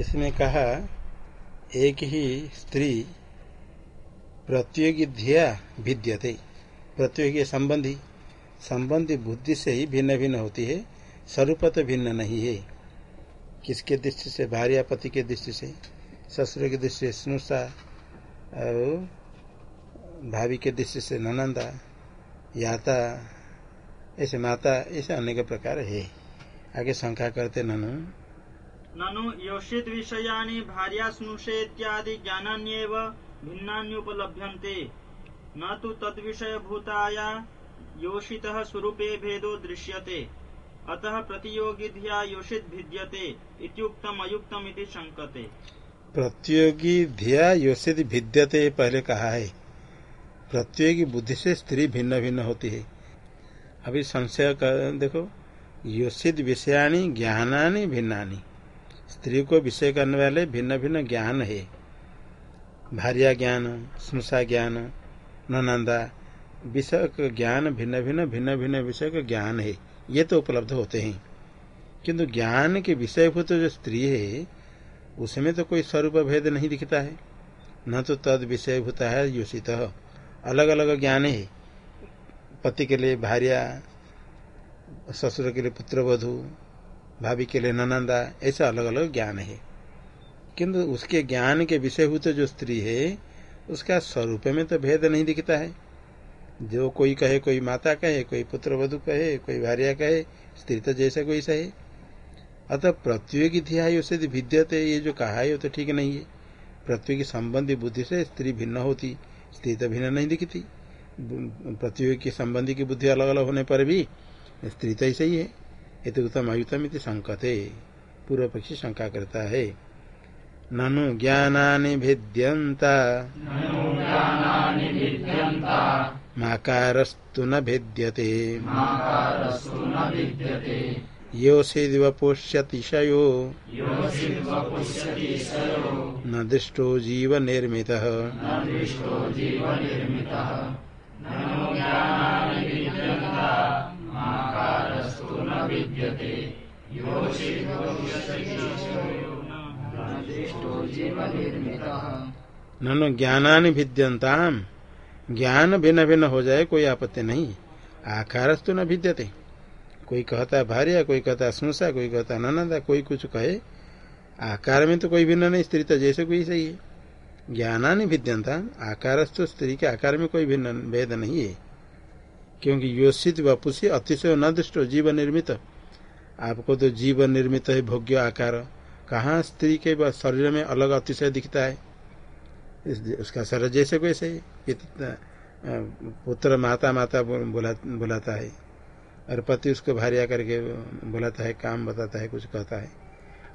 इसमें कहा, एक ही स्त्री प्रतियोगी धिया भिद्यते। प्रतियोगी संबंधी संबंधी बुद्धि से ही भिन्न भिन्न होती है स्वरूप तो भिन्न नहीं है। किसके दृष्टि से? भार्या पति के दृष्टि से, ससुर की दृष्टि से स्नुषा, और भाभी के दृष्टि से ननंदा, याता, ऐसे माता, ऐसे अनेक प्रकार है। आगे शंका करते ननु ननु योषित विषयानि स्नुषेत्यादि ज्ञानान्येव भिन्नान्युपलभ्यन्ते न तु तद्विषय भूताया योषितः स्वरूपे भेदो दृश्यते। अतः प्रतियोगी धिया योषित भिद्यते इत्युक्तम अयुक्तम इति शंकते प्रतियोगी धिया योषित भिद्यते पहले कहा है। प्रतियोगी बुद्धि से स्त्री भिन्न भिन्न होती है। अभी संशय देखो, योषित विषयाणी, ज्ञानानि, भिन्नानि। स्त्री को विषय करने वाले भिन्न भिन्न ज्ञान है। भार्या ज्ञान स्नुषा ज्ञान, ननंदा विषय ज्ञान भिन्न भिन्न भिन्न भिन्न विषय का ज्ञान है। ये तो उपलब्ध होते हैं। किंतु ज्ञान के विषयभूत जो स्त्री है, उसमें तो कोई स्वरूप भेद नहीं दिखता है। न तो तद विषयभूत है, योषित। अलग अलग ज्ञान है। पति के लिए भार्या, ससुर के लिए पुत्र वधु भाभी के लिए ननंदा, ऐसा अलग अलग ज्ञान है। किंतु उसके ज्ञान के विषयभूत जो स्त्री है, उसका स्वरूप में तो भेद नहीं दिखता है। जो कोई कहे, कोई माता कहे, कोई पुत्र वधु कहे, कोई भार्या कहे, स्त्री तो जैसा कोई सा है अतः प्रतियोगी ध्याय उसे भिद्यते, ये जो कहा है वो तो ठीक नहीं है। प्रतियोगी संबंधी बुद्धि से स्त्री भिन्न होती, स्त्री तो भिन्न नहीं दिखती। प्रतियोगी संबंधी की बुद्धि अलग अलग होने पर भी स्त्री तो ऐसा ही है। ये तो उत्तम अयुतम संकते। पूर्व पक्षी शंका करता है ननु ज्ञानानि भिद्यन्ता। माकारस्तु न भिद्यते। योषिद्वपुष्यतिशयो न दृष्टो जीव निर्मितः ननु ज्ञानानि भिद्यंताम ज्ञान भिन्न भिन्न हो जाए कोई आपत्ति नहीं। आकारस्तु न भिद्यते। कोई कहता है भार्य कोई कहता है सुनसा कोई कहता ननंदा कोई कुछ कहे। आकार में तो कोई भिन्न नहीं स्त्री तो जैसे कोई सही है। ज्ञानानि भिद्यंता आकारस्तु स्त्री के आकार में कोई भिन्न भेद नहीं है। क्योंकि योषित वपुषी अतिशय न दृष्ट जीव निर्मित। आपको तो जीव निर्मित है भोग्य आकार। कहाँ स्त्री के शरीर में अलग अतिशय दिखता है? उसका शरीर जैसे वैसे पुत्र माता माता बुला, बुलाता है। और पति उसको भारिया करके बुलाता है, काम बताता है, कुछ कहता है।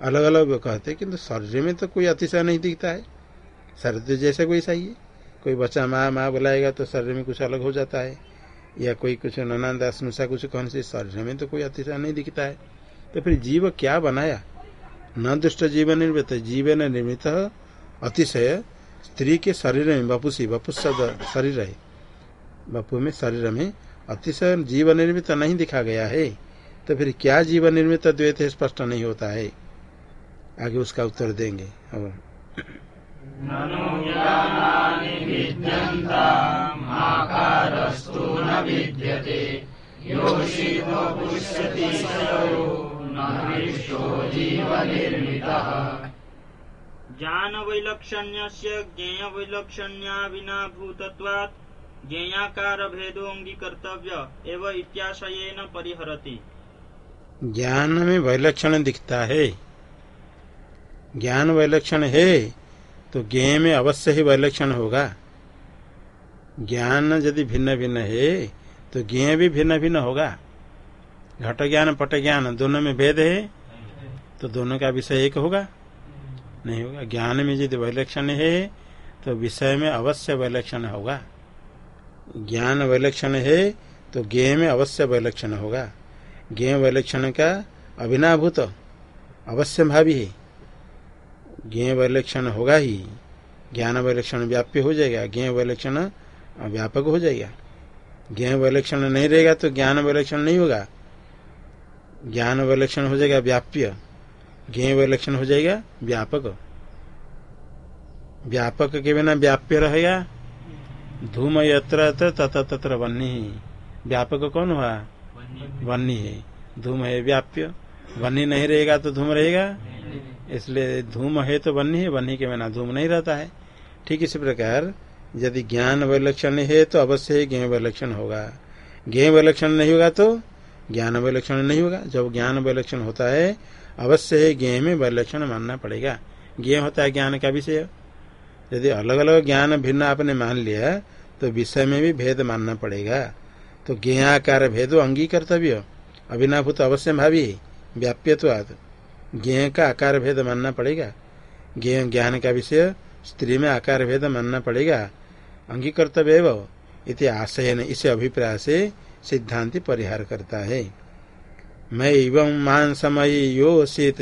अलग अलग कहते हैं, किंतु शरीर में तो कोई अतिशय नहीं दिखता है। शरीर तो जैसे कोई सही है। कोई बच्चा माँ माँ बुलाएगा तो शरीर में कुछ अलग हो जाता है। या कोई कुछ ननंदा स्नुषा कुछ कहने से शरीर में तो कोई अतिशय नहीं दिखता है। तो फिर जीव क्या बनाया? न दुष्ट जीव निर्मित, जीव न निर्मित, अतिशय स्त्री के शरीर में बपुसी बपुस शरीर है। बपू में शरीर में अतिशय जीव निर्मित नहीं दिखा गया है। तो फिर क्या जीव निर्मित द्वैत स्पष्ट नहीं होता है? आगे उसका उत्तर देंगे। और ज्ञान वैलक्षण्य ज्ञेय वैलक्षण्या विना भूतत्वात् ज्ञेयाकार भेदोंगीकर्तव्य एवं इत्याशयन परिहरति। ज्ञान में वैलक्षण दिखता है। ज्ञान वैलक्षण है। तो ज्ञ में अवश्य ही वैलक्षण होगा। ज्ञान यदि भिन्न भिन्न है तो ज्ञ भी भिन्न भिन्न होगा। घट ज्ञान, पट ज्ञान दोनों में भेद है तो दोनों का विषय एक होगा। नहीं होगा। ज्ञान में यदि वैलक्षण है तो विषय में अवश्य वैलक्षण होगा। ज्ञान वैलक्षण है तो ज्ञ में अवश्य वैलक्षण होगा। ज्ञ वैलक्षण का अभिनाभूत अवश्य भावी है। ज्ञ वैलक्षण होगा ही। ज्ञान वैलक्षण व्याप्य हो जाएगा ज्ञ वैलक्षण व्यापक हो जाएगा। ज्ञ वैलक्षण नहीं रहेगा तो ज्ञान वैलक्षण नहीं होगा। ज्ञान वैलक्षण हो जाएगा व्याप्य। ज्ञ विलक्षण हो जाएगा व्यापक। व्यापक के बिना व्याप्य रहेगा। धूम यत्र तथा तत्र वन्नी व्यापक कौन हुआ? वन्नी है। धूम है व्याप्य। वन्नी नहीं रहेगा तो धूम रहेगा। इसलिए धूम है तो वन्नी है वन्नी के बिना धूम नहीं रहता है। ठीक इसी प्रकार, यदि ज्ञान विलक्षण है तो अवश्य ही ज्ञ विलक्षण होगा। ज्ञ विलक्षण नहीं होगा तो ज्ञान विलक्षण नहीं होगा। जब ज्ञान विलक्षण होता है, अवश्य ही ज्ञ में विलक्षण मानना पड़ेगा। ज्ञ होता है ज्ञान का विषय। यदि अलग अलग ज्ञान भिन्न आपने मान लिया तो विषय में भी भेद मानना पड़ेगा। तो ज्ञाकार भेद अंगी कर्तव्य अभिनाभूत अवश्य भावी। व्याप्यवाद ज्ञ का आकार भेद मानना पड़ेगा। ज्ञान का विषय स्त्री में आकार भेद मानना पड़ेगा। अंगीकर्तव्य इति आशय इसे अभिप्राय से सिद्धांति परिहार करता है। मैं एवं मान समय योषित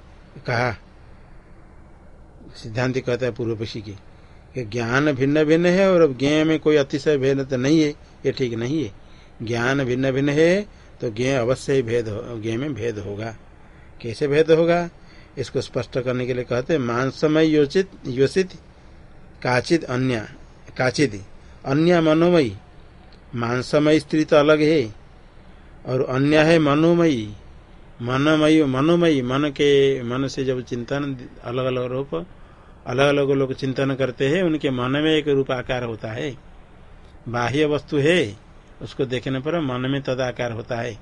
कहा। सिद्धांत कहता है पूर्व पक्षी की ज्ञान भिन्न भिन्न है और ज्ञ में कोई अतिशय भेद तो नहीं है, ये ठीक नहीं है। ज्ञान भिन्न भिन्न है तो ज्ञ अवश्य ही भेद ज्ञ में भेद होगा। कैसे भेद होगा? इसको स्पष्ट करने के लिए कहते हैं मांसमय योचित योषित काचित अन्य काचित, अन्य मनोमयी। मानसमय स्त्री तो अलग है, और अन्य है मनोमयी। मनमयी, मनोमयी मन के मन से जब चिंतन, अलग अलग रूप, अलग अलग लोग चिंतन करते हैं, उनके मन में एक रूप आकार होता है। बाह्य वस्तु है, उसको देखने पर मन में तद आकार होता है।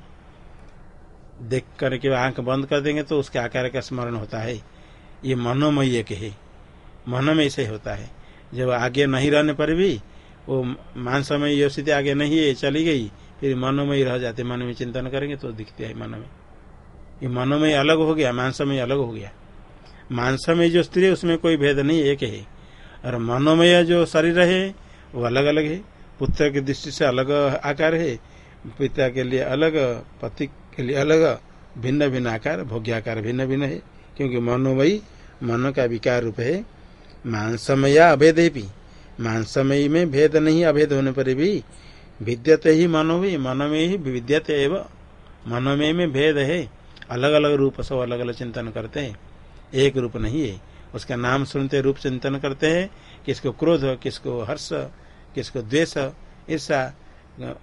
देख करके आँख बंद कर देंगे तो उसके आकार का स्मरण होता है। ये मनोमय एक है। मन में ऐसे होता है। जब आगे नहीं रहने पर भी, वो मानसमय योषित आगे नहीं है चली गई, फिर मनोमय रह जाते, मन में चिंतन करेंगे तो दिखते है मन में। ये मनोमय अलग हो गया मानसमय अलग हो गया। मानसमय जो स्त्री है, उसमें कोई भेद नहीं, एक है। और मनोमय जो शरीर है, वो अलग अलग है। पुत्र की दृष्टि से अलग आकार है। पिता के लिए अलग, पति के लिए अलग भिन्न भिन्न आकार, भोग्याकार भिन्न भिन्न है। क्योंकि मनोमयी, मन का विकार रूप है। मानसमया अभेद भी। मानसमयी में भेद नहीं, अभेद होने पर भी विद्यते ही मनोमयी मन में ही विद्यते एवं। मनोमय में भेद है। अलग अलग रूप सब अलग अलग चिंतन करते हैं। एक रूप नहीं है। उसका नाम सुनते रूप चिंतन करते हैं। किसको क्रोध, किसको हर्ष, किसको द्वेष ईर्षा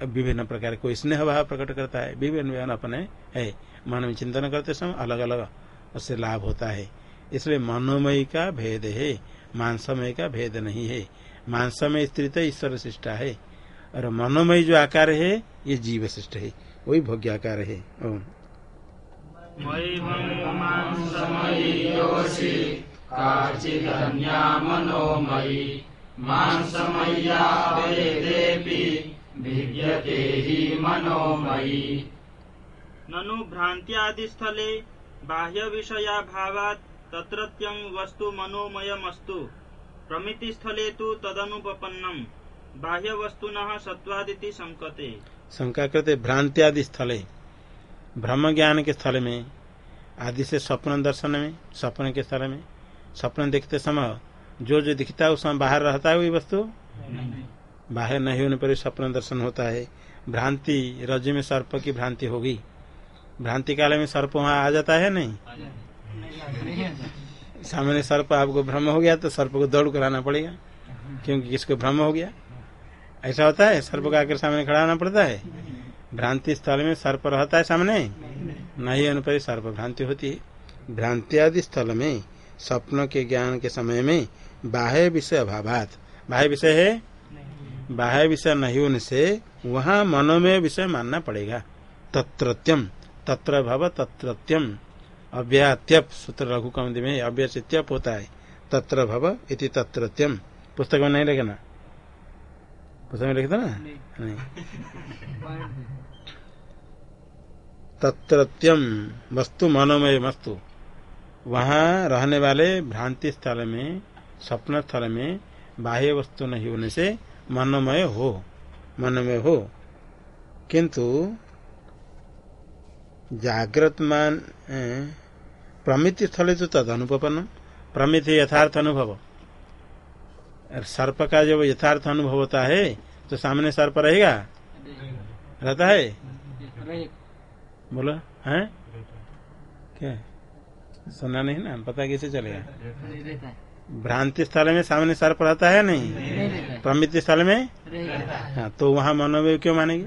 विभिन्न प्रकार कोई स्नेह भाव प्रकट करता है। विभिन्न विभिन्न अपने है। मन में चिंतन करते समय अलग अलग उससे लाभ होता है। इसलिए मनोमय का भेद है। मानसमय का भेद नहीं है। मानसमय स्थित ईश्वर शिष्टा है। और मनोमय जो आकार है, ये जीव शिष्ट है। वही भोग्याकार है। मनोमयी ननु भ्रांत्यादिस्थले बाह्य विषया भावात तत्रत्यं वस्तु मनोमयमस्तु प्रमिति स्थले तो तदनुपन्नम बाह्य वस्तुन सत्वादिति संकते शंका करते भ्रांत्यादि स्थले ब्रह्म ज्ञान के स्थल में आदि से स्वप्न दर्शन में स्वप्न के स्थल में स्वप्न देखते समय जो जो दिखता है उस समय बाहर रहता है वही वस्तु? बाहर नहीं होने पर स्वप्न दर्शन होता है। भ्रांति रज में सर्प की भ्रांति होगी। भ्रांति काल में सर्प वहाँ आ जाता है नहीं? सामने सर्प आपको भ्रम हो गया तो सर्प को दौड़ कराना पड़ेगा। क्योंकि किसको भ्रम हो गया। ऐसा होता है? सर्प का आकर सामने खड़ा होना पड़ता है? भ्रांति स्थल में सर्प रहता है सामने? नहीं होने पर सर्प भ्रांति होती है। भ्रांति आदि स्थल में, स्वप्न के ज्ञान के समय में, बाह्य विषय अभावात। बाह्य विषय है? बाह्य विषय नहीं होने से वहाँ मनोमय विषय मानना पड़ेगा। तत्रत्यम तत्र भव तत्रत्यम। अव्यात्यप, सूत्र रघु कमि में त्यप होता है। तत्र भव इति तत्रत्यम। पुस्तक में नहीं लिखना। पुस्तक में लिखता ना? नहीं। तत्रत्यम वस्तु मनोमय वस्तु। वहाँ रहने वाले भ्रांति स्थल में स्वप्न स्थल में बाह्य वस्तु नहीं होने से मनोमय हो मनोमय हो। किंतु जागृत मान प्रमिति स्थल तो तद अनुपन्न प्रमिति यथार्थ अनुभव। सर्प का जब यथार्थ अनुभव होता है तो सामने सर्प रहेगा? रहता है? बोलो, है? क्या? सुना नहीं ना? पता कैसे चलेगा? भ्रांति स्थल में सामने सर्प रहता है नहीं? प्रमित स्थल में? हाँ तो वहाँ मनोमय क्यों मानेंगे?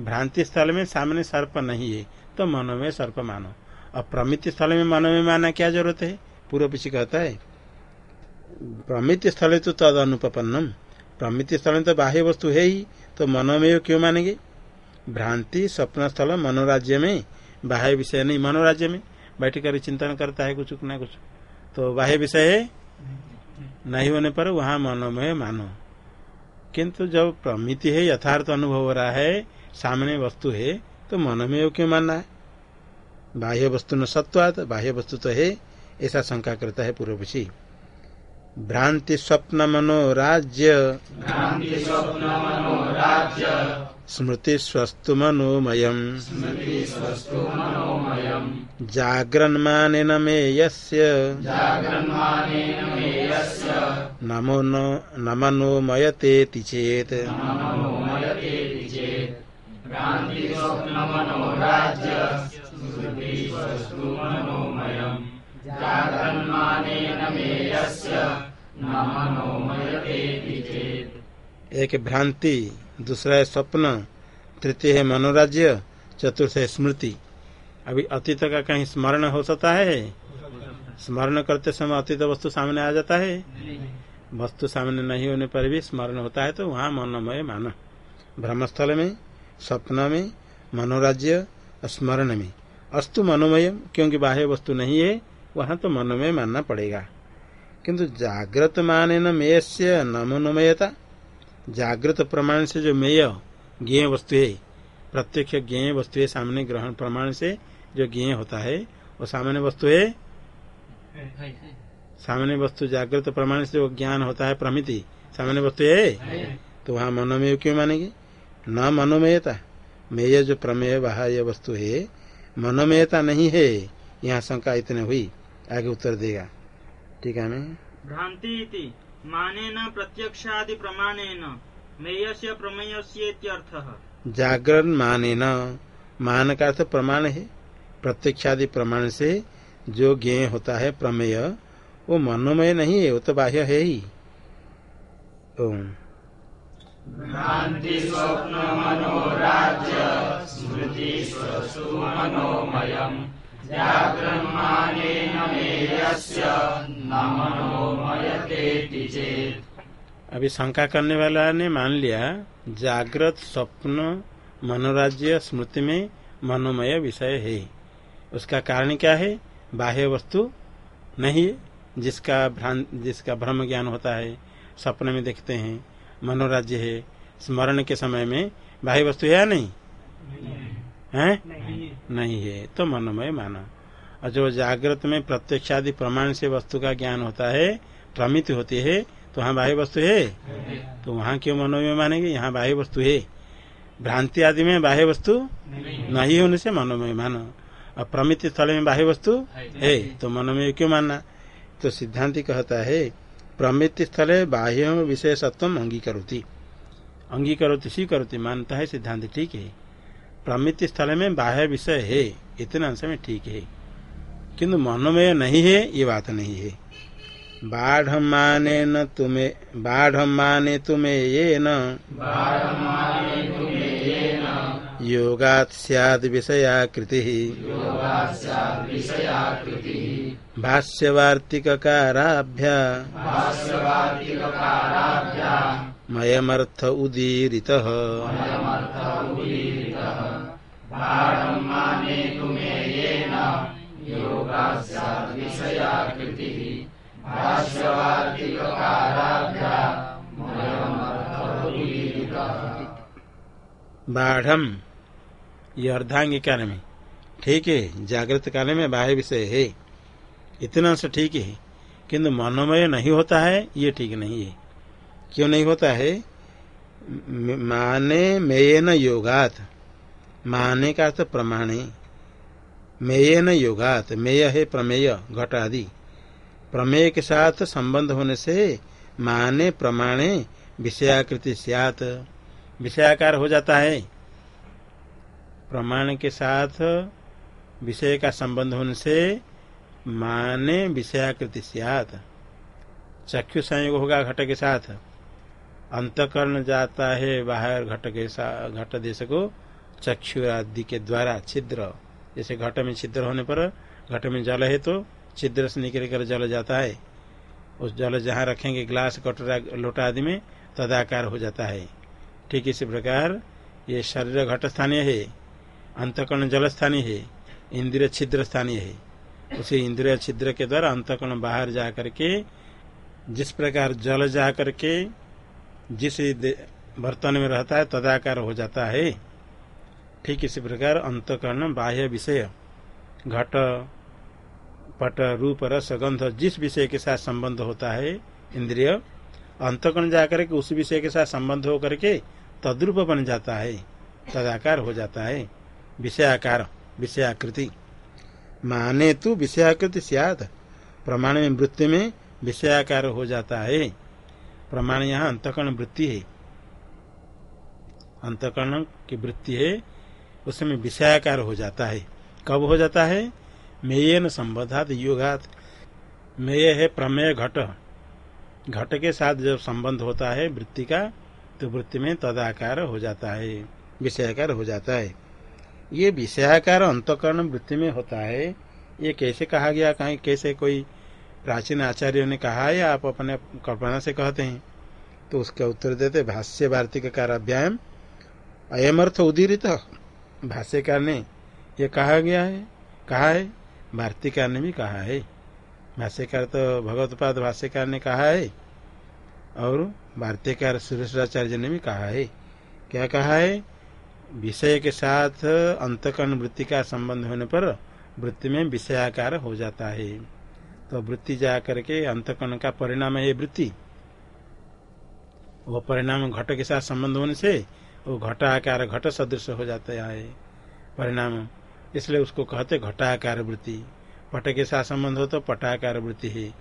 भ्रांति स्थल में सामने सर्प नहीं है तो मनोमय सर्प मानो। और प्रमित स्थल में मनोमय माना क्या ज़रूरत है? पूर्व पीछे कहता है प्रमिति स्थल तो तद अनुपन्नम प्रमित स्थल तो बाह्य वस्तु है ही तो मनोमय क्यों मानेंगे? भ्रांति स्वप्न स्थल मनोराज्य में, बाह्य विषय नहीं, मनोराज्य में। बैठ कर चिंतन करता है कुछ ना कुछ। तो बाह्य विषय है? नहीं होने पर वहाँ मनोमय मानो। किंतु जब प्रमिति है, यथार्थ अनुभव हो रहा है, सामने वस्तु है तो मनोमय क्यों मानना है? बाह्य वस्तु न सत्वात, बाह्य वस्तु तो है, ऐसा शंका करता है पूर्व पक्षी भ्रांति स्वप्न मनोराज्य। स्मृति स्वस्तु मनोमय जाग्रन्मानेन मे यस्य। नमो न मनोमयतेति चेत्। एक भ्रांति, दूसरा है स्वप्न, तृतीय है मनोराज्य, चतुर्थ है स्मृति। अभी अतीत का कहीं स्मरण हो सकता है? स्मरण करते समय अतीत वस्तु सामने आ जाता है? वस्तु सामने नहीं होने पर भी स्मरण होता है तो वहाँ मनोमय मानो। ब्रह्मस्थल में, स्वप्न में, मनोराज्य, स्मरण में। अस्तु मनोमय क्योंकि बाह्य वस्तु नहीं है वहाँ तो मनोमय मानना पड़ेगा। किंतु जागृत माने न मेय से न मनोमयता जागृत प्रमाण से जो मेय ज्ञ वस्तु है, प्रत्यक्ष ज्ञ वस्तु है सामने ग्रहण प्रमाण से जो ज्ञ होता है, वो सामान्य वस्तु है। सामान्य वस्तु जागृत प्रमाण से जो ज्ञान होता है, प्रमिति, सामान्य वस्तु है। तो वहाँ मनोमय क्यों मानेगी? न मनोमयता। मेय जो प्रमेय बाह्य वस्तु है, मनोमयता नहीं है। यहाँ शंका इतने हुई। आगे उत्तर देगा। ठीक है मैं भ्रांति माने न प्रत्यक्षादि प्रमाणे न मेय से प्रमेय जागरण माने न मान का अर्थ प्रमाण है। प्रत्यक्षादि प्रमाण से जो ज्ञ होता है प्रमेय वो मनोमय नहीं है वो तो बाह्य है ही। ओम। भ्रांति स्वप्न मनोराज्य स्मृति अभी शंका करने वाला ने मान लिया जागृत स्वप्न मनोराज्य स्मृति में मनोमय विषय है। उसका कारण क्या है? बाह्य वस्तु नहीं जिसका भ्रांत जिसका भ्रम ज्ञान होता है सपने में देखते हैं मनोराज्य है। स्मरण के समय में बाह्य वस्तु है या नहीं। है? नहीं, नहीं है। तो मनोमय माना। और जो जागृत में प्रत्यक्षादि प्रमाण से वस्तु का ज्ञान होता है प्रमित होती है तो वहाँ बाह्य वस्तु है? तो वहाँ क्यों मनोमय मानेंगे? यहाँ बाह्य वस्तु है। भ्रांति आदि में बाह्य वस्तु नहीं। होने से मनोमय मानो। और प्रमित स्थल में बाह्य वस्तु है। तो मनोमय क्यों मानना? तो सिद्धांति कहता है प्रमित स्थल बाह्य विषय सत्व अंगीकरोती। अंगीकरोती स्वीकरोती मानता है सिद्धांत। ठीक है। प्रमिति स्थल में बाह्य विषय है इतने अंश में ठीक है। किंतु मनोमय नहीं है ये बात नहीं है। बाढ़ माने न तुम्हें बाढ़ माने तुम्हें ये न। योगात सियाद विषयाकृति। भाष्यवार्तिकाराभ्या मयमर्थ उदीरित। बाढ़ ये अर्धांगिकार में। ठीक है, जागृत काल में बाह्य विषय है। इतना से ठीक है, किंतु मनोमय नहीं होता है, ये ठीक नहीं है। क्यों नहीं होता है? माने मेय न योगात। माने का अर्थ प्रमाणे मेय न योगात, मेय है प्रमेय घट आदि प्रमेय के साथ संबंध होने से माने प्रमाणे विषयाकृति सियात। विषयाकार हो जाता है। प्रमाण के साथ विषय का संबंध होने से माने विषयाकृति सियात। चक्षु संयोग होगा घट के साथ। अंतकरण जाता है बाहर घट के साथ घट देश को। चक्षु आदि के द्वारा छिद्र, जैसे घट में छिद्र होने पर, घट में जल है तो छिद्र से निकल कर जल जाता है। उस जल जहाँ रखेंगे ग्लास, कटोरा, लोटा आदि में, तदाकार हो जाता है। ठीक इसी प्रकार ये शरीर घट स्थानीय है, अंतकर्ण जल स्थानीय है, इंद्रिय छिद्र स्थानीय है। उसी इंद्रिय छिद्र के द्वारा अंतकर्ण बाहर जा करके, जिस प्रकार जल जा करके, जिस बर्तन में रहता है, तदाकार हो जाता है। ठीक इसी प्रकार अंतकरण, बाह्य विषय, घट, पट, रूप, रस, गंध, जिस विषय के साथ संबंध होता है, इंद्रिय, अंतकरण जाकर के उस विषय के साथ संबंध होकर के तद्रूप बन जाता है, तदाकार हो जाता है। विषयाकार, विषयाकृति। माने तो विषयाकृति सियाद। प्रमाण में वृत्ति में विषयाकार हो जाता है। प्रमाण यहाँ अंतकरण वृत्ति है। अंतकरण की वृत्ति है। उसमें विषयाकार हो जाता है। कब हो जाता है? मेय संबंधात युगात। मेय है प्रमेय घट। घट के साथ जब संबंध होता है वृत्ति का तो वृत्ति में तदाकार हो जाता है, विषयाकार हो जाता है। ये विषयाकार अंतकरण वृत्ति में होता है। ये कैसे कहा गया? कहीं कैसे कोई प्राचीन आचार्यों ने कहा है आप अपने कल्पना से कहते हैं? तो उसका उत्तर देते भाष्य वार्तिक काराभ्याम। अयम अर्थ उदीरित। भाष्यकार ने ये कहा गया है, कहा है वार्तिकार ने भी कहा है। भाष्यकार तो भगवतपाद भाष्यकार ने कहा है और वार्तिकार सुरेश्वराचार्य ने भी कहा है। क्या कहा है? विषय के साथ अंतकरण वृत्ति का संबंध होने पर वृत्ति में विषयाकार हो जाता है। तो वृत्ति जा करके अंतकरण का परिणाम है वृत्ति। वो परिणाम घट के साथ संबंध होने से वो घटाकार, घट सदृश हो जाता है परिणाम, इसलिए उसको कहते घटाकार वृत्ति। पट के साथ संबंध हो तो पटाकार वृत्ति है।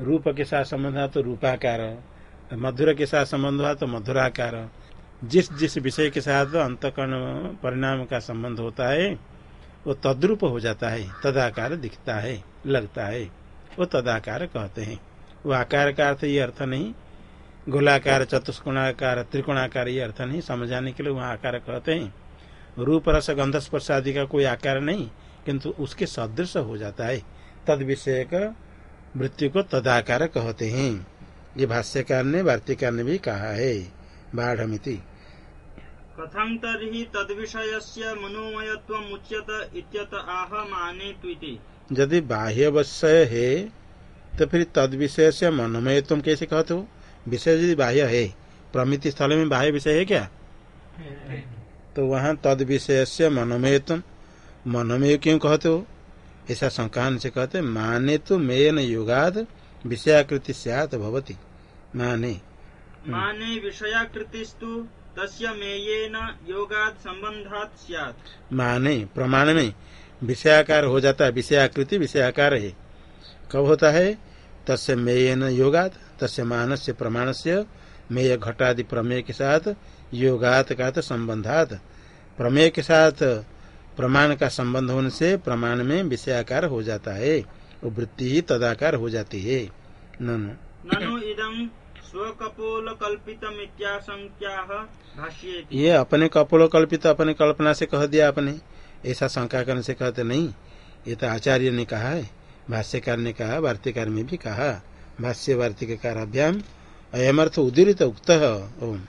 रूप के साथ संबंध हो तो रूपाकार। मधुर के साथ संबंध हुआ तो मधुराकार। जिस जिस विषय के साथ अंतकरण परिणाम का संबंध होता है, वो तद्रूप हो जाता है, तदाकार दिखता है, लगता है। वो तदाकार कहते हैं। वो आकार का अर्थ ये अर्थ नहीं गोलाकार चतुष्कोणाकार त्रिकोणाकार ये अर्थ नहीं समझाने के लिए वहाँ आकार कहते हैं। रूप रस गंध स्पर्श आदि का कोई आकार नहीं किंतु उसके सदृश हो जाता है। तद विषय मृत्यु को तदाकार कहते हैं। ये भाष्यकार ने वार्तिकार ने भी कहा है। बाढ़ कथम तरी तद विषय से मनोमयत्व मुच्यत इत्यत आह माने यदि बाह्य विषय है तो फिर तद विषय से मनोमय तुम कैसे कहते हो? विषय यदि बाह्य है प्रमिति स्थल में बाह्य विषय है क्या? तो वहाँ तद विषय से मनोमयत्म मनोमय क्यों कहते हो? ऐसा संकान से कहते माने तो मेन युगाद विषयाकृति सियात भवती। माने। माने विषयाकृतिस्तु तस्य मेयेन योगाद संबंधात सियात। माने प्रमाण में विषयाकार हो जाता है विषयाकृति विषयाकार है। कब होता है? तस्य मेयन योगात। तस्य मानस्य प्रमाण से मेय घटादि प्रमेय के साथ योगात का संबंधात। प्रमेय के साथ प्रमाण का संबंध होने से प्रमाण में विषयाकार हो जाता है वृत्ति ही तदाकार हो जाती है। ननु। स्वकपोल कल्पित ये अपने कपोल कल्पित अपने कल्पना से कह दिया अपने ऐसा शंका करने से कहते नहीं। ये तो आचार्य ने कहा है भाष्यकार ने कहा वार्तिकार में भी कहा। भाष्य वार्तिकार अभ्याम अयमर्थ उदीरित उक्त ओम।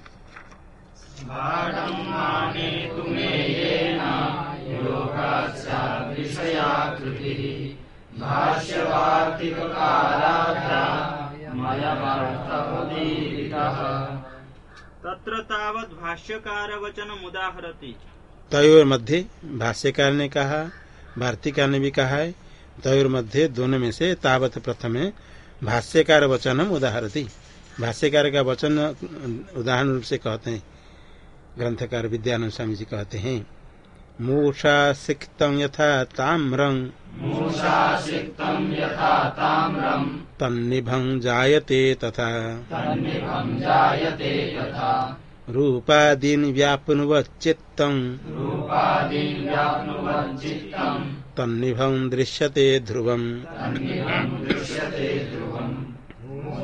तत्र भाष्यकार वचन उदाहरती तय मध्य भाष्यकार ने कहा वार्तिका ने भी कहा है तयोर मध्य दोनों में से तावत प्रथम भाष्यकार वचनम उदाहरती। भाष्यकार का वचन उदाहरण रूप से कहते हैं। ग्रंथकार विद्यानंद स्वामी जी कहते हैं मूषा सिक्त यथा ताम्रं तन्निभं जायते तथा। रूपादीन् व्याप्नुवच्चित्तम् तन्निभं दृश्यते ध्रुवम्।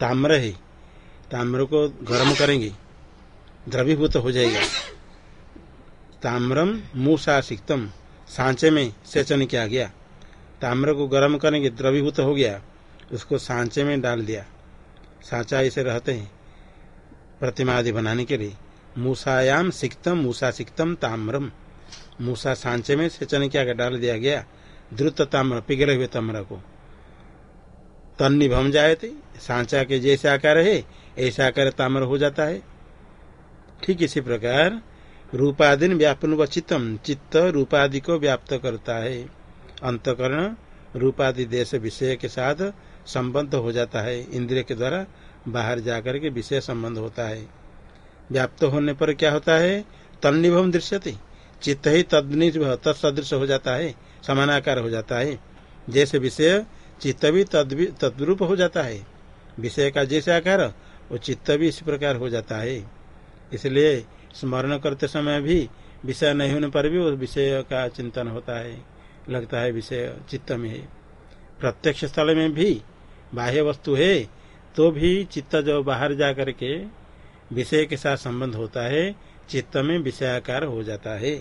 ताम्र है। ताम्र को गर्म करेंगे। द्रवीभूत हो जाएगा। ताम्रम मूषासिक्तम। सांचे में सेचन किया गया। ताम्र को गर्म करेंगे, द्रवीभूत हो गया। उसको सांचे में डाल दिया। सांचा ऐसे रहते हैं। प्रतिमा आदि बनाने के लिए। मूसायाम सिक्तम मूसा सिक्तम ताम्रम। मूसा सांचे में सेचन क्या डाल दिया गया। द्रुत ताम्र, पिघले हुए ताम्र को। तन्नी भम थे सांचा के जैसे आकार है, ऐसा आकार ताम्र हो जाता है। ठीक इसी प्रकार, रूपादिन व्यापन व चित्तम, चित्त रूपादि को व्याप्त करता है। अंतकरण रूपादि देश विषय के साथ संबंध हो जाता है। इंद्रिय के द्वारा बाहर जाकर के विषय संबंध होता है। व्याप्त होने पर क्या होता है? तन्निभम दृश्यते। चित्त ही तदनिभ तत्सदृश हो जाता है समानाकार हो जाता है। जैसे विषय चित्त भी तद्रूप हो जाता है। विषय का जैसे आकार, वो चित्त भी इस प्रकार हो जाता है। इसलिए स्मरण करते समय भी विषय नहीं होने पर भी उस विषय का चिंतन होता है। लगता है विषय चित्त में है। प्रत्यक्ष स्थल में भी बाह्य वस्तु है तो भी चित्त जो बाहर जा करके विषय के साथ संबंध होता है, चित्त में विषयाकार हो जाता है।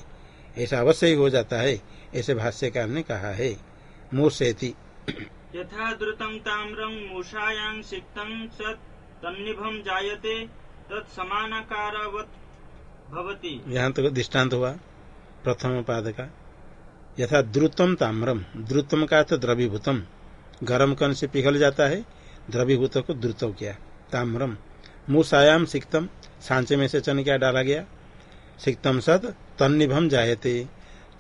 ऐसा अवश्य ही हो जाता है, ऐसे भाष्यकार ने कहा है। मूर्ति यथा द्रुतम ताम्रं मूषायां सिक्तं सत् तन्निभं जायते तत्समानाकारवत् भवति। यहाँ तो दृष्टांत हुआ, प्रथम पाद का। यथा द्रुतम ताम्रम, द्रुतम का अर्थ द्रवीभूतम। गर्म कन से पिघल जाता है, द्रवीभूत को द्रुत किया ताम्रम मूसायाम सिक्तम, सांचे में से चन क्या डाला गया? सिक्तम सत तन्निभम जायते।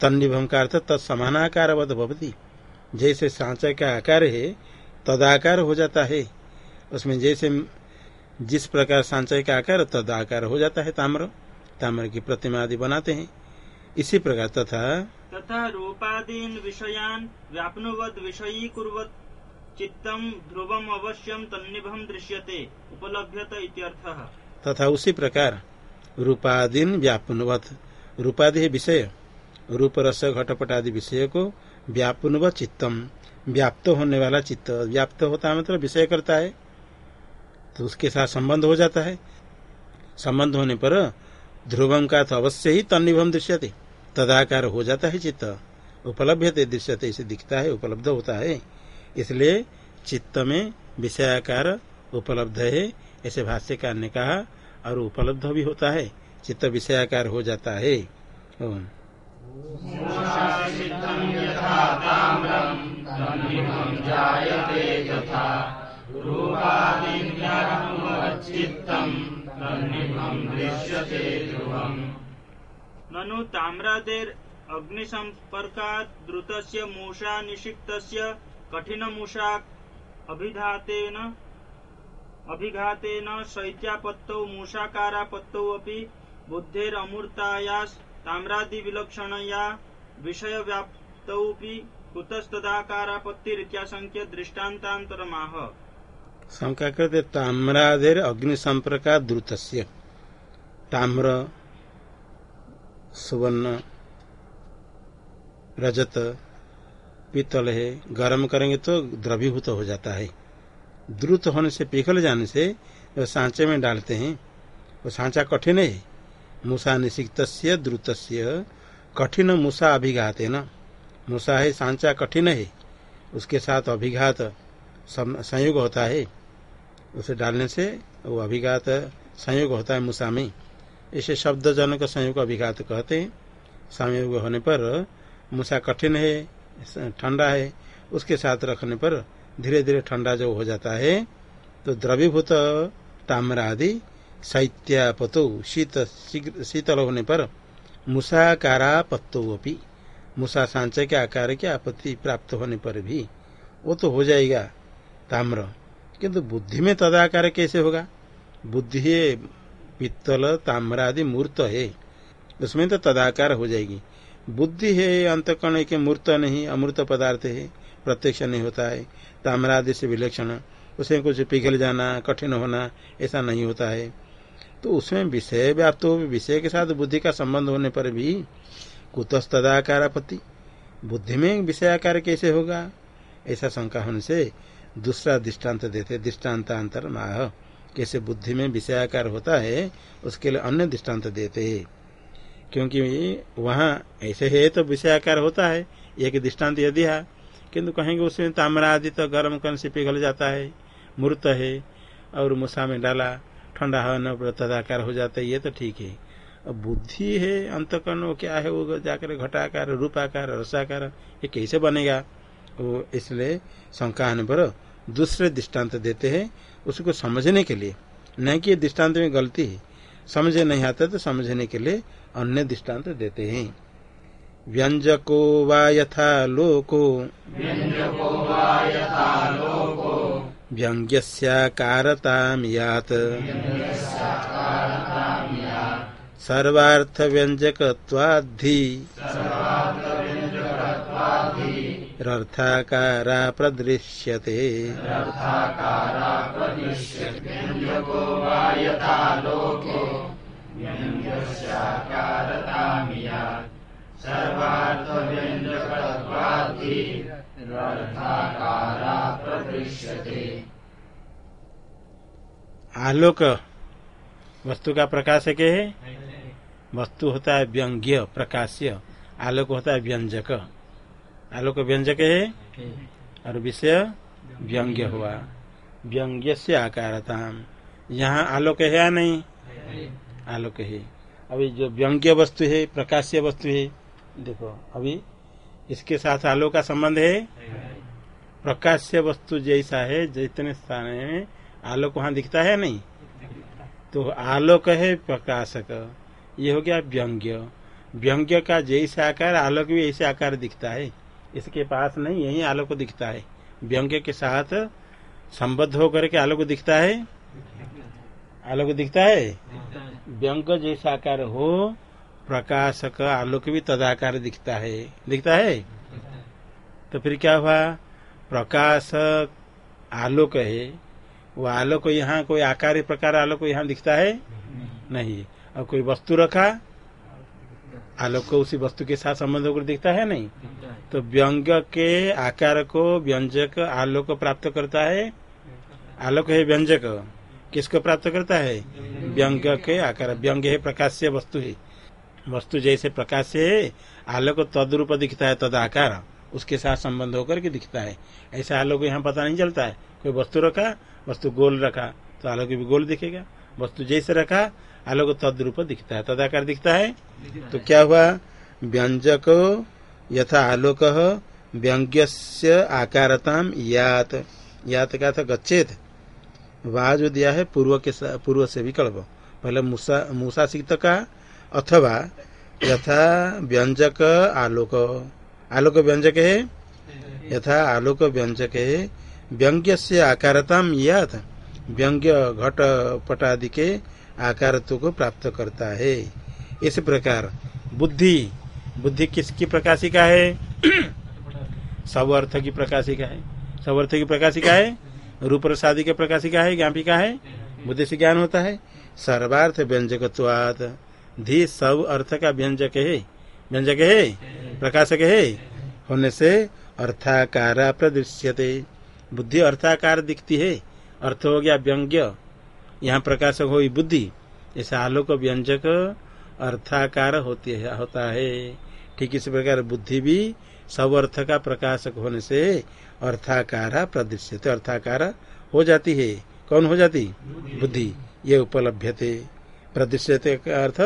तन्निभम का अर्थ तत्समानाकार भवती। जैसे सांचे का आकार है तदाकार हो जाता है। उसमें जैसे जिस प्रकार सांचय का आकार तदाकार हो जाता है ताम्र। ताम्र की प्रतिमा आदि बनाते हैं। इसी प्रकार तथा तथा रूपादीन विषयान व्यापनुवत विषयी कुर्वत चित्तम ध्रुवम अवश्यम तन्निभम दृश्यते उपलभ्यत इत्यर्थः। तथा उसी प्रकार रूपादीन व्यापनवत रूपादि विषय रूप रस घटपट आदि विषय को व्यापनव चित्तम। व्याप्त होने वाला चित्त। व्याप्त होता है मतलब विषय करता है तो उसके साथ संबंध हो जाता है। संबंध होने पर ध्रुवम का तो अवश्य ही तन्निभम दृश्यते। तदाकार हो जाता है चित्त। उपलब्ध दृश्यते, इसे दिखता है, उपलब्ध होता है। इसलिए चित्त में विषयाकार उपलब्ध है, ऐसे भाष्यकार ने कहा, और उपलब्ध भी होता है। चित्त विषयाकार हो जाता है। ननु ताम्रादेर अग्निसंपर्कात् द्रुतस्य मूषा निषिक्तस्य कठिनमुषा अभिघातेन अभिघातेन शैत्यापत्तौ मूषाकारापत्तौ अपि बुद्धेरमूर्तायास् ताम्रादिविलक्षणया शंका करते ताम्रादेर अग्नि ताम्र, सुवर्ण, रजत पीतल है गर्म करेंगे तो द्रवीभूत हो जाता है। द्रुत होने से, पिघल जाने से वो सांचे में डालते हैं। वो सांचा कठिन है। मूसा निषिक्त द्रुत कठिन मूसा अभिघात न। मुसा है सांचा कठिन है। उसके साथ अभिघात संयोग होता है। उसे डालने से वो अभिघात संयोग होता है मुसा में इसे शब्द जनक संयोग अभिघात कहते हैं। संयोग होने पर मुसा कठिन है ठंडा है। उसके साथ रखने पर धीरे धीरे ठंडा जो हो जाता है तो द्रवीभूत ताम्र आदि शैत्यापतो शीत शीतल होने पर मुसाकारा पत्तोपी मुसा सांचे के आकार की आपत्ति प्राप्त होने पर भी वो तो हो जाएगा, ताम्र। किंतु बुद्धि में तदाकार कैसे होगा? बुद्धि पित्तल, ताम्र आदि मूर्त है, उसमें तो तदाकार हो जाएगी। बुद्धि है अंतकर्ण के मूर्त नहीं, अमूर्त पदार्थ है, प्रत्यक्ष नहीं होता है। ताम्रादि से विलक्षण, उसमें कुछ पिघल जाना, कठिन होना, ऐसा नहीं होता है। तो उसमें विषय व्याप्त हो, विषय के साथ बुद्धि का संबंध होने पर भी कुतस्तदाकार आपत्ति बुद्धि में विषयाकार कैसे होगा? ऐसा शंका होने से दूसरा दृष्टांत देते दृष्टान्तांतर माह। कैसे बुद्धि में विषयाकार होता है, उसके लिए अन्य दृष्टांत देते। है क्योंकि वहाँ ऐसे है तो विषयाकार होता है। एक दृष्टांत यदि है किन्तु कहेंगे उसमें ताम्रा आदि तो गर्म करने से पिघल जाता है, मूर्त है, और मुसा में डाला, ठंडा पर तदाकार हो जाता है, ये तो ठीक है। बुद्धि है अंतकरण वो क्या है वो जाकर घटाकार रूपाकार रसाकार ये कैसे बनेगा? वो इसलिए शंका आने पर दूसरे दृष्टांत देते हैं उसको समझने के लिए। न कि दृष्टांत में गलती है। समझे नहीं आता तो समझने के लिए अन्य दृष्टांत देते हैं। व्यंजको वा यथा लोको। व्यङ्ग्यस्याकारतां यात्। सर्वार्थव्यञ्जकत्वाद्धि। रर्थाकारा प्रदृश्यते। आलोक वस्तु का प्रकाशक है? वस्तु होता है व्यंग्य, प्रकाश्य, आलोक होता है व्यंजक। आलोक व्यंजक है? और विषय व्यंग्य हुआ। व्यंग्य से आकारता यहाँ आलोक है या नहीं? आलोक है। अभी जो व्यंग्य वस्तु है, प्रकाश्य वस्तु है, देखो, अभी इसके साथ आलोक का संबंध है? प्रकाश्य वस्तु जैसा है, जितने स्थान में आलोक वहाँ दिखता है नहीं? तो आलोक है प्रकाशक। ये हो गया व्यंग्य। व्यंग्य का जैसे आकार आलोक भी ऐसे आकार दिखता है। इसके पास नहीं यही आलोक दिखता है। व्यंग्य के साथ संबद्ध होकर के आलोक दिखता है। आलोक दिखता है? व्यंग जैसा आकार हो प्रकाशक आलोक भी तदाकार दिखता है। दिखता है? तो फिर क्या हुआ? प्रकाश आलोक है। वो आलोक यहाँ कोई आकार प्रकार आलोक यहाँ दिखता है? नहीं। और कोई वस्तु रखा, आलोक को उसी वस्तु के साथ संबंध होकर दिखता है नहीं? तो व्यंग के आकार को व्यंजक आलोक प्राप्त करता है। आलोक है व्यंजक। किसको प्राप्त करता है? व्यंग के आकार। व्यंग है प्रकाश्य वस्तु है। वस्तु जैसे प्रकाश है, आलोक तदरूप दिखता है, तद आकार। उसके साथ संबंध होकर के दिखता है। ऐसा आलोक यहाँ पता नहीं चलता है। कोई वस्तु रखा, वस्तु गोल रखा तो आलोक भी गोल दिखेगा। वस्तु जैसे रखा आलोक तद्रूप दिखता है तदाकार दिखता है। तो क्या हुआ? व्यंजक यथा आलोक व्यंग्य आकारता यात। यात का था गच्छेद। वहा जो दिया है पूर्व के पूर्व से विकल्प पहले मूसा मूसा सिक्त का अथवा यथा व्यंजक आलोक। आलोक व्यंजक है? यथा आलोक व्यंजक है। व्यंग्य से आकारता याद व्यंग्य घट पटादि के आकारत्व को प्राप्त करता है। इस प्रकार, बुद्धि बुद्धि किसकी प्रकाशिका है? सब अर्थ की प्रकाशिका है। सब अर्थ की प्रकाशिका है? रूप प्रसादी के प्रकाशिका है ज्ञापिका है? बुद्धि से ज्ञान होता है। सर्वार्थ व्यंजक धी सब अर्थ का व्यंजक है। व्यंजक है? प्रकाशक है। होने से अर्थाकार प्रदृश्यते। बुद्धि अर्थाकार दिखती है। अर्थ हो गया व्यंग्य यहाँ प्रकाशक हो बुद्धि ऐसा आलोक व्यंजक अर्थाकार होती है होता है। ठीक इसी प्रकार बुद्धि भी सब अर्थ का प्रकाशक होने से अर्थाकार प्रदृश्यते अर्थाकार हो जाती है। कौन हो जाती? बुद्धि। ये उपलब्धते प्रदृश्यते का अर्थ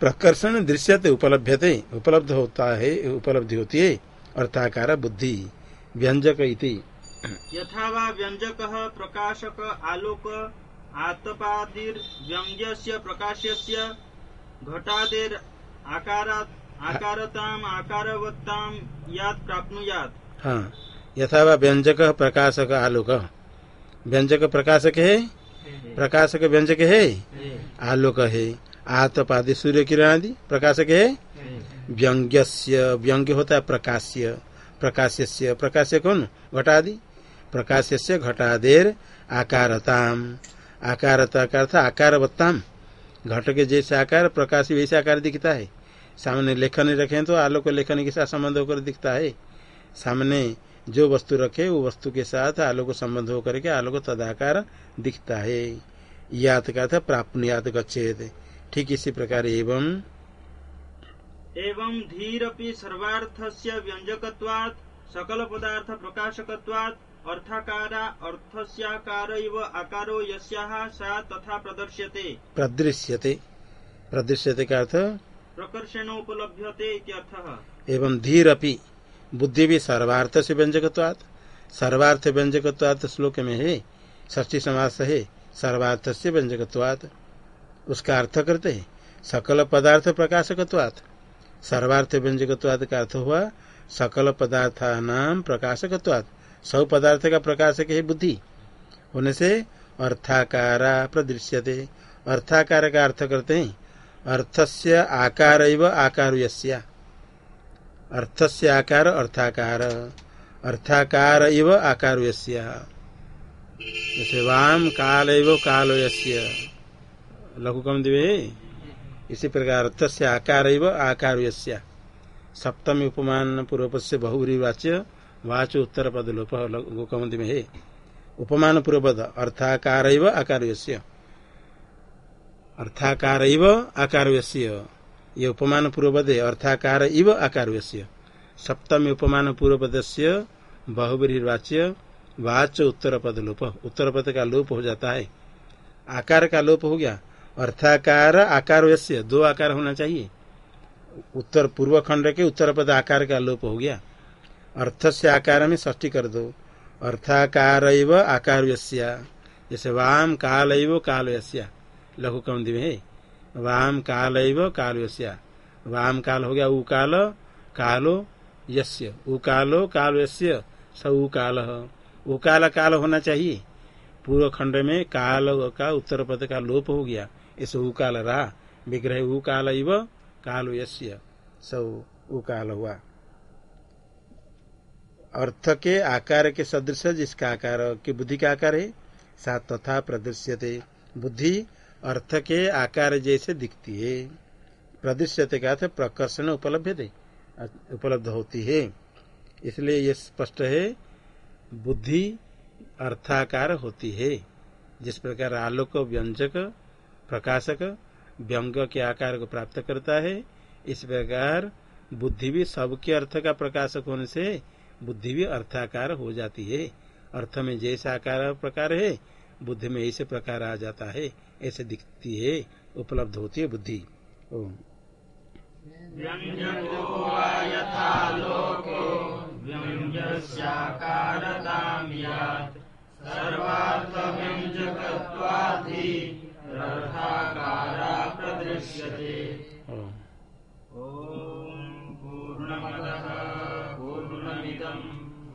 प्रकर्षण दृश्यते उपलब्धते उपलब्ध होता है उपलब्धि होती है अर्थाकार बुद्धि व्यंजक इति। यथा व्यंजक प्रकाशक आलोक आतपादिर व्यंग्यस्य प्रकाशस्य घटादेर आकारात, आकारताम, आकारवत्ताम याद प्राप्नुयात। हाँ यथा वा व्यंजक प्रकाशक, आलोक। व्यंजक प्रकाशक है? प्रकाशक व्यंजक है? आलोक है। आतपादि सूर्य किरण आदि प्रकाशक है? व्यंग्य व्यंग्य होता है प्रकाश्य। प्रकाश्य प्रकाश्य कौन? घटादि। प्रकाश्य घटादेर आकारताम। आकारता का अर्थ आकारवत्ताम घट के जैसे आकार, प्रकाश वैसे आकार दिखता है। सामने लेखन रखे तो आलोक लेखन के साथ संबंध होकर दिखता है। सामने जो वस्तु रखे, वो वस्तु के साथ आलोक संबंध होकर के आलोक तदाकार दिखता है। यात का था प्राप्त गच्छेद ठीक इसी प्रकार एवं। एवं धीरपि सर्वार्थस्य व्यंजकत्वात्, सकल पदार्थ प्रकाशकत्वात् अर्थाकारा अर्थस्याकार इव आकारो यस्याः सा तथा प्रदर्श्यते। प्रदृश्यते। प्रदृश्यते का अर्थ? इत्यर्थः एवं धीर अपि बुद्धि भी सर्वार्थ से व्यंजकत्वात् सर्वार्थ व्यंजकत्वात् श्लोक में है। ष्ठी समास है। सर्वार्थ से व्यंजकत्वात् उसका अर्थ करते हैं। सकल पदार्थ प्रकाशकत्वात्। सर्वार्थ व्यंजकत्वाद का अर्थ हुआ सकल पदार्थ नाम प्रकाशकत्वाद सब पदार्थ का प्रकाशक है बुद्धि। होने से अर्थाकारा प्रदृश्यते। अर्थाकार का अर्थ करते हैं। अर्थस्य आकार आकार अर्थस्य आकार, अर्थाकार। अर्थाकार इव आकार जैसे वाम, काल काल लघु कम दिवे। इसी प्रकार अर्थ से आकार आकार सप्तमी उपमान पूर्व से बहुरी वाच्य वाच उत्तर पद लोप गोकमंदी में है। उपमान पूर्वपद अर्थाकार आकार अर्थाकार आकार ये उपमान पूर्वपद है अर्थाकार इव आकार सप्तमी उपमान पूर्वपद से बहुबरीवाच्य वाच उत्तर पद लोप। उत्तर पद का लोप हो जाता है। आकार का लोप हो गया। अर्थाकार आकार दो आकार होना चाहिए। उत्तर पूर्व खंड के उत्तर पद आकार का लोप हो गया। अर्थ से आकार में ष्टी कर दो। अर्थाकार आकार जैसे वाम काल काल लघु कम दिवे। वाम काल काल वाम काल हो गया उ काल, यस्य। उकालो काल यस्य स उकाल उकाल काल होना चाहिए। पूर्व खंड में काल का उत्तर पद का लोप हो गया। इस उकाल रहा विग्रह उकाल इव कालो यस्य स उकाल हुआ। अर्थ के आकार के सदृश, जिसका आकार की बुद्धि का आकार है सा तथा प्रदृश्यते। बुद्धि अर्थ के आकार जैसे दिखती है। प्रदृश्यते का अर्थ प्रकर्षण उपलब्ध उपलब्ध होती है। इसलिए ये स्पष्ट है, बुद्धि अर्थाकार होती है। जिस प्रकार आलोक, व्यंजक, प्रकाशक, व्यंग के आकार को प्राप्त करता है, इस प्रकार बुद्धि भी सबके अर्थ का प्रकाशक होने से बुद्धि भी अर्थाकार हो जाती है। अर्थ में जैसा आकार प्रकार है बुद्धि में ऐसे प्रकार आ जाता है ऐसे दिखती है उपलब्ध होती है बुद्धि। प्रदृश्यते। पूर्णमदः।